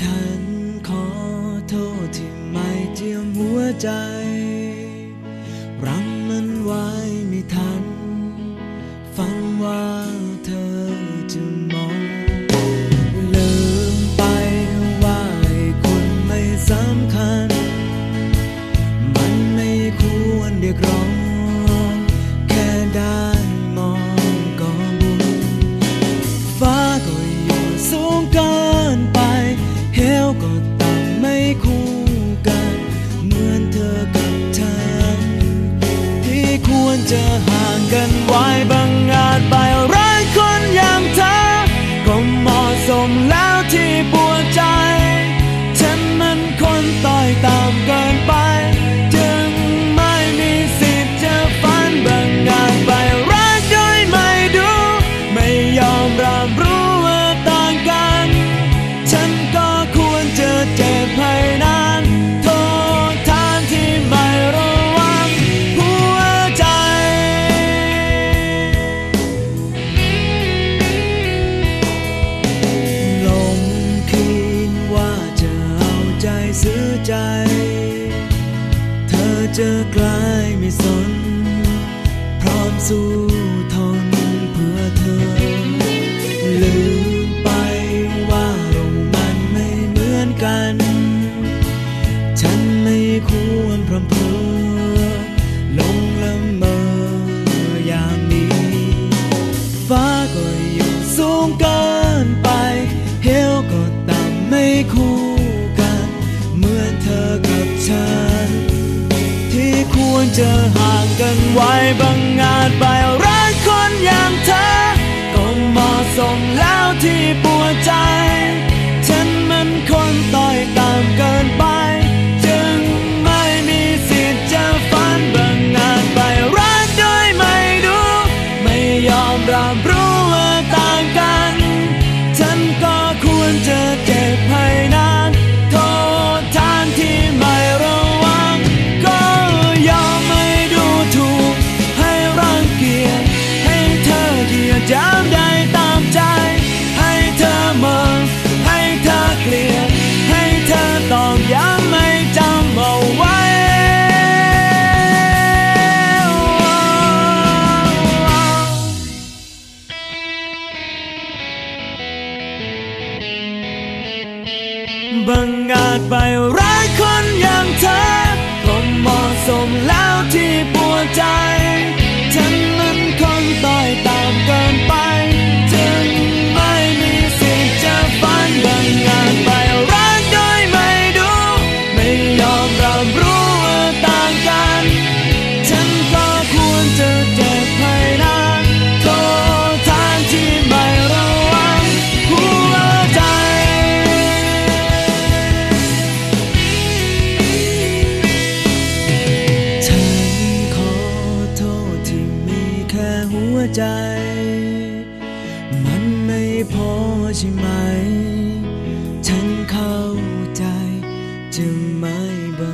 ฉันขอโทษที่ไม่เตรียมหัวใจ รจะห่างกันไว้บางอาจไปรักคนอย่างเธอก็เหมาะสมแล้วที่ปวดใจ ฉันมันคนต่อยตามเกินไป เจอใกล้ไม่สน พร้อมสู้ เจอห่างกันไว้บางอาจไปรักคนอย่างเธอก็มาส่งแล้วที่ปวดใจ บังอาจไปรักคนอย่างเธอ ใจ มันไม่พอใช่ไหม ฉันเข้าใจจะไม่บัง